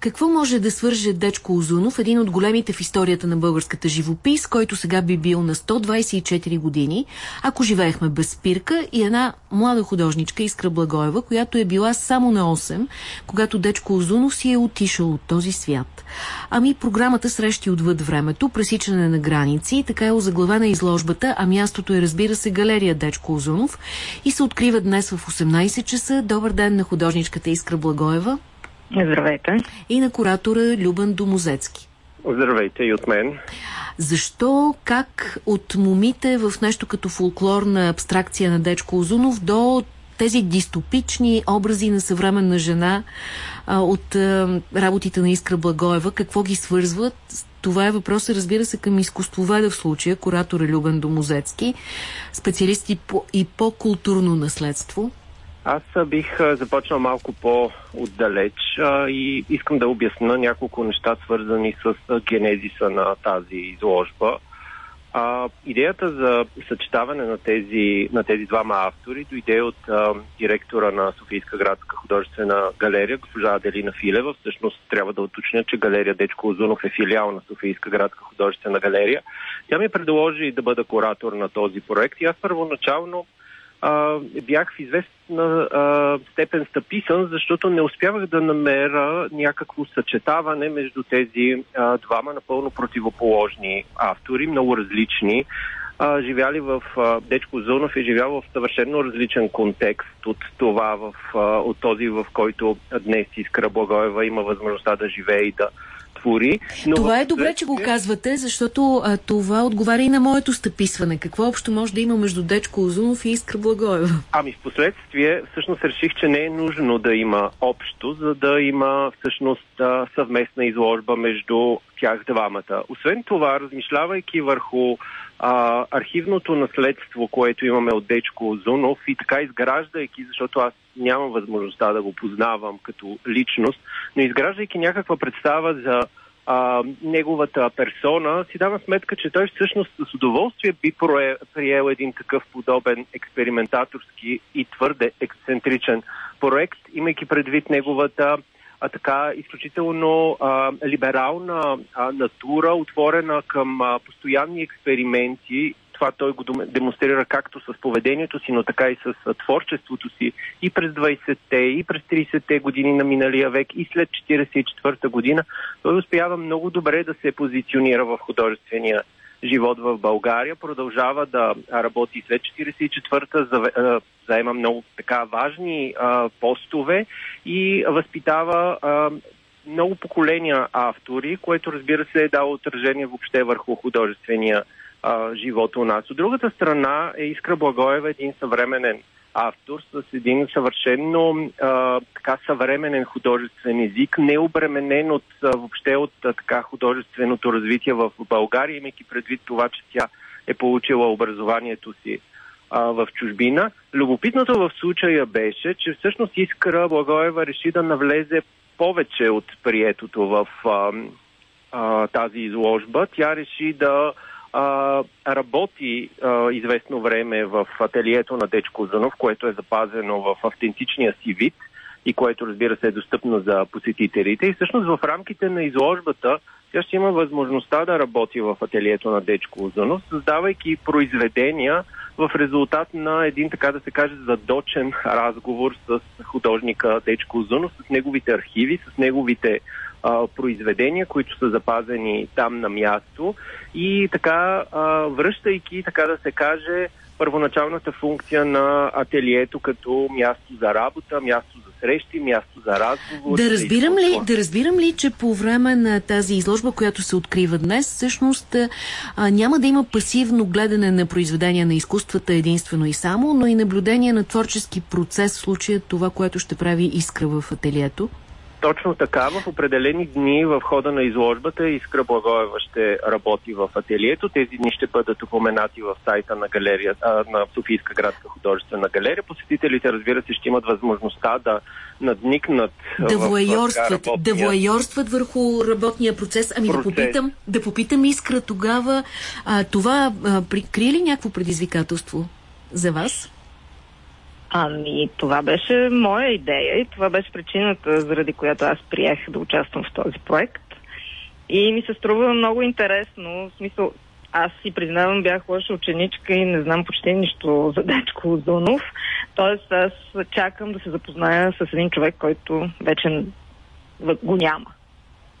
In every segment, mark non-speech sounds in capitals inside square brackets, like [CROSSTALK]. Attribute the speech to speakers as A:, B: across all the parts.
A: Какво може да свърже Дечко Озунов, един от големите в историята на българската живопис, който сега би бил на 124 години, ако живеехме без спирка, и една млада художничка Искра Благоева, която е била само на 8, когато Дечко Озунов си е отишъл от този свят. Ами програмата Срещи отвъд времето, пресичане на граници, така е озаглавена изложбата, а мястото е разбира се галерия Дечко Озунов и се открива днес в 18 часа. Добър ден на художничката Искра Благоева.
B: Здравейте.
A: И на куратора Любан Домозецки.
C: Здравейте и от мен.
A: Защо, как от момите в нещо като фолклорна абстракция на Дечко Озунов до тези дистопични образи на съвременна жена а, от а, работите на Искра Благоева, какво ги свързват? Това е въпросът, разбира се, към изкуствоведа в случая, куратора Любен Домозецки, специалисти по, и по културно наследство.
C: Аз бих започнал малко по-отдалеч и искам да обясна няколко неща, свързани с генезиса на тази изложба. А, идеята за съчетаване на тези, на тези двама автори дойде от а, директора на Софийска градска художествена галерия, госпожа Аделина Филева. Всъщност трябва да уточня, че галерия Дечко Озунов е филиал на Софийска градска художествена галерия. Тя ми предложи да бъда куратор на този проект и аз първоначално а, бях в известна а, степен стъписан, защото не успявах да намеря някакво съчетаване между тези а, двама напълно противоположни автори, много различни. А, живяли в а, Дечко Зонов е живял в съвършено различен контекст от това, в, а, от този, в който днес Искра Благоева има възможността да живее и да твори.
A: Но това е добре, че го казвате, защото а, това отговаря и на моето стъписване. Какво общо може да има между Дечко Озунов и Искра Благоева?
C: Ами в последствие всъщност реших, че не е нужно да има общо, за да има всъщност съвместна изложба между тях двамата. Освен това, размишлявайки върху а, архивното наследство, което имаме от Дечко Озунов и така изграждайки, защото аз нямам възможността да го познавам като личност, но изграждайки някаква представа за а, неговата персона, си давам сметка, че той всъщност с удоволствие би приел един такъв подобен експериментаторски и твърде ексцентричен проект, имайки предвид неговата а, така изключително а, либерална а, натура, отворена към а, постоянни експерименти. Това той го демонстрира както с поведението си, но така и с а, творчеството си и през 20-те, и през 30-те години на миналия век, и след 44-та година. Той успява много добре да се позиционира в художествения живот в България. Продължава да работи след 44-та, заема много така важни постове и възпитава много поколения автори, което разбира се е дало отражение въобще върху художествения живот у нас. От другата страна е Искра Благоева, един съвременен автор с един съвършенно а, така съвременен художествен език, не обременен от, а, въобще от а, така художественото развитие в България, имайки предвид това, че тя е получила образованието си а, в чужбина. Любопитното в случая беше, че всъщност Искра Благоева реши да навлезе повече от приетото в а, а, тази изложба. Тя реши да а, работи а, известно време в ателието на Дечко Зънов, което е запазено в автентичния си вид и което разбира се е достъпно за посетителите. И всъщност в рамките на изложбата тя ще има възможността да работи в ателието на Дечко Озунов, създавайки произведения в резултат на един, така да се каже, задочен разговор с художника Дечко Озунов, с неговите архиви, с неговите а, произведения, които са запазени там на място и така, а, връщайки, така да се каже, първоначалната функция на ателието като място за работа, място за срещи, място за разговор.
A: Да разбирам, ли, да разбирам ли, че по време на тази изложба, която се открива днес, всъщност а, няма да има пасивно гледане на произведения на изкуствата единствено и само, но и наблюдение на творчески процес, в случая това, което ще прави Искра в ателието?
C: Точно така, в определени дни в хода на изложбата Искра Благоева ще работи в ателието. Тези дни ще бъдат упоменати в сайта на, галерия, а, на Софийска градска художествена галерия. Посетителите, разбира се, ще имат възможността да надникнат
A: да воайорстват, да воайорстват върху работния процес. Ами процес. да попитам, да попитам Искра тогава, а, това а, прикрие ли някакво предизвикателство за вас?
B: Ами, това беше моя идея и това беше причината, заради която аз приех да участвам в този проект. И ми се струва много интересно. В смисъл, аз си признавам, бях лоша ученичка и не знам почти нищо за Дечко Озунов. Тоест, аз чакам да се запозная с един човек, който вече го няма.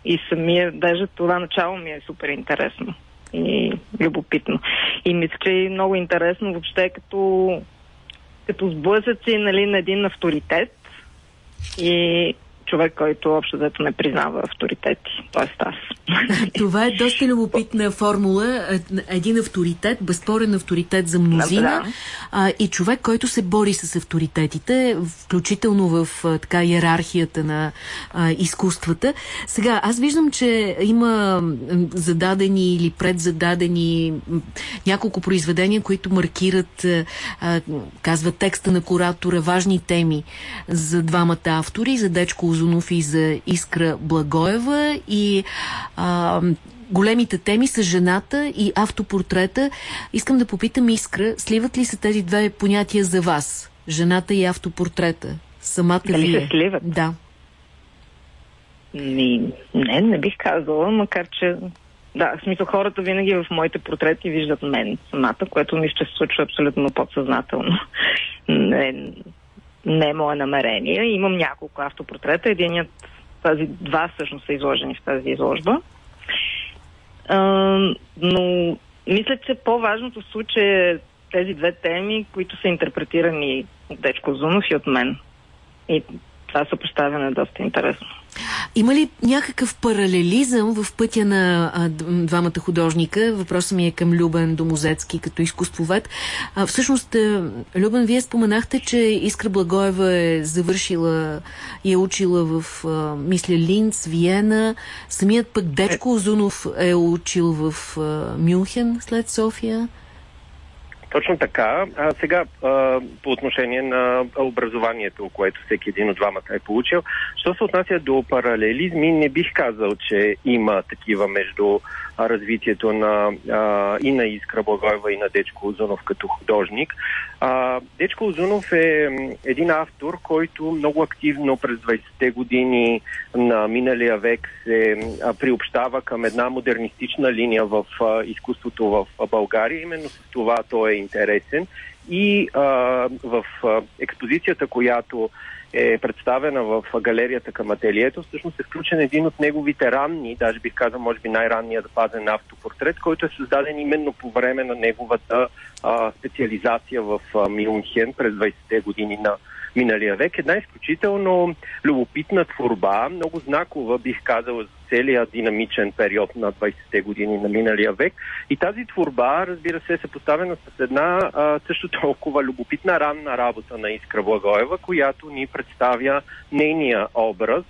B: И самия, даже това начало ми е супер интересно и любопитно. И мисля, че е много интересно въобще като, като сблъсъци нали, на един авторитет. И човек, който общо взето не признава авторитети, т.е. аз.
A: Това е доста любопитна формула. Един авторитет, безспорен авторитет за мнозина да, а, и човек, който се бори с авторитетите, включително в а, така иерархията на а, изкуствата. Сега, аз виждам, че има зададени или предзададени няколко произведения, които маркират, а, казва текста на куратора, важни теми за двамата автори, за Дечко Озунов и за Искра Благоева и а, големите теми са жената и автопортрета. Искам да попитам Искра, сливат ли се тези две понятия за вас? Жената и автопортрета? Самата
B: Дали
A: вие?
B: се сливат?
A: Да.
B: Ми, не, не бих казала, макар че да, в смисъл хората винаги в моите портрети виждат мен самата, което ми ще се случва абсолютно подсъзнателно. [LAUGHS] Не, не е мое намерение. Имам няколко автопортрета. Единият, тази два всъщност са изложени в тази изложба. Но мисля, че по-важното в случая е тези две теми, които са интерпретирани от Дечко Зунов и от мен. И това съпоставяне е доста интересно.
A: Има ли някакъв паралелизъм в пътя на а, двамата художника? Въпросът ми е към Любен Домозецки като изкуствовед. А, всъщност, а, Любен, вие споменахте, че Искра Благоева е завършила и е учила в, а, мисля, Линц, Виена. Самият пък Дечко Озунов е учил в а, Мюнхен след София.
C: Точно така. А сега а, по отношение на образованието, което всеки един от двамата е получил. Що се отнася до паралелизми, не бих казал, че има такива между развитието на, а, и на Искра Благоева и на Дечко Озунов като художник. А, Дечко Озунов е един автор, който много активно през 20-те години на миналия век се а, приобщава към една модернистична линия в а, изкуството в България. Именно с това той е интересен. И а, в а, експозицията, която е представена в галерията към ателието, всъщност е включен един от неговите ранни, даже бих казал, може би най-ранният запазен автопортрет, който е създаден именно по време на неговата а, специализация в а, Мюнхен през 20-те години на миналия век. Една изключително любопитна творба, много знакова, бих казал, за целият динамичен период на 20-те години на миналия век. И тази творба, разбира се, е съпоставена с една а, също толкова любопитна ранна работа на Искра Благоева, която ни представя нейния образ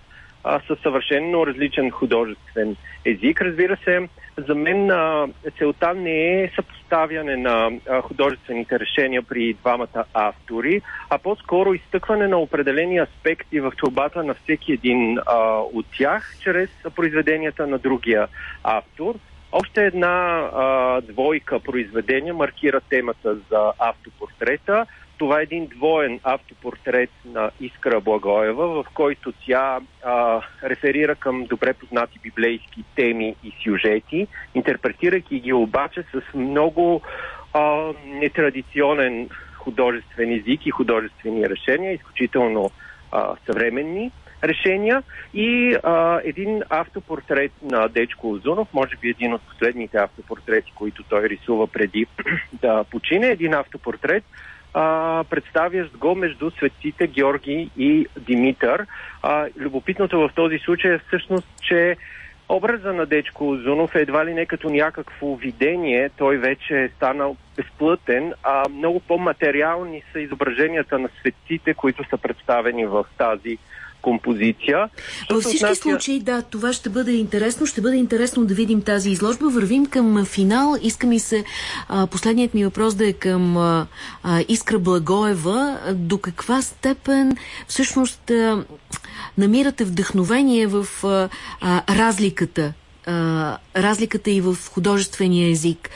C: със съвършенно различен художествен език. Разбира се, за мен а, целта не е съпоставяне на а, художествените решения при двамата автори, а по-скоро изтъкване на определени аспекти в творбата на всеки един а, от тях, чрез произведенията на другия автор. Още една а, двойка произведения маркира темата за автопортрета – това е един двоен автопортрет на Искра Благоева, в който тя а, реферира към добре познати библейски теми и сюжети, интерпретирайки ги обаче с много а, нетрадиционен художествен език и художествени решения, изключително а, съвременни решения. И а, един автопортрет на Дечко Озунов, може би един от последните автопортрети, които той рисува преди [CLEARS THROAT] да почине, един автопортрет, а, представящ го между светците Георги и Димитър. А, любопитното в този случай е всъщност, че образа на Дечко Озунов е едва ли не като някакво видение. Той вече е станал безплътен, а много по-материални са изображенията на светците, които са представени в тази композиция.
A: Във всички отнася... случаи, да, това ще бъде интересно. Ще бъде интересно да видим тази изложба. Вървим към финал. Иска ми се а, последният ми въпрос да е към а, Искра Благоева. До каква степен всъщност а, намирате вдъхновение в а, а, разликата а, разликата и в художествения език.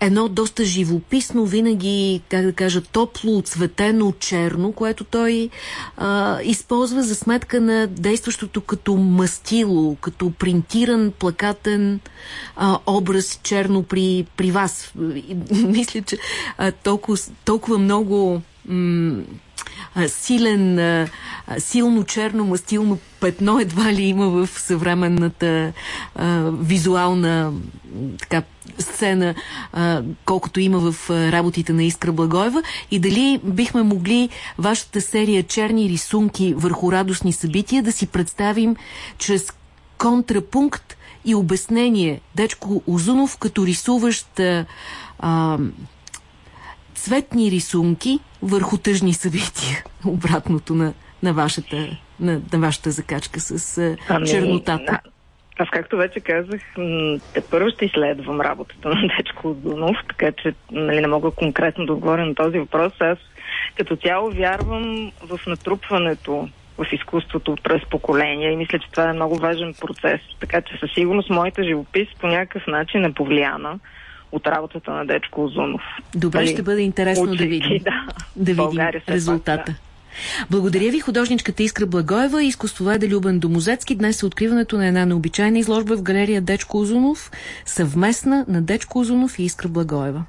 A: Едно доста живописно, винаги, как да кажа, топло, оцветено, черно, което той а, използва за сметка на действащото като мастило, като принтиран, плакатен а, образ черно при, при вас. [LAUGHS] Мисля, че а, толкова, толкова много силен, силно черно мастилно петно едва ли има в съвременната визуална така, сцена, колкото има в работите на Искра Благоева и дали бихме могли вашата серия черни рисунки върху радостни събития да си представим чрез контрапункт и обяснение. Дечко Озунов като рисуващ а, цветни рисунки върху тъжни събития. Обратното на, на, вашата, на, на вашата закачка с ами, чернотата.
B: Аз, както вече казах, те първо ще изследвам работата на Дечко Дунов, така че нали, не мога конкретно да отговоря на този въпрос. Аз като цяло вярвам в натрупването в изкуството през поколения и мисля, че това е много важен процес. Така че със сигурност моята живопис по някакъв начин е повлияна от работата на Дечко Озунов.
A: Добре, Дали, ще бъде интересно учики, да видим, да, да видим резултата. Пак, да. Благодаря ви, художничката Искра Благоева и изкуствоведа Любен Домозецки. Днес е откриването на една необичайна изложба в галерия Дечко Озунов, съвместна на Дечко Озунов и Искра Благоева.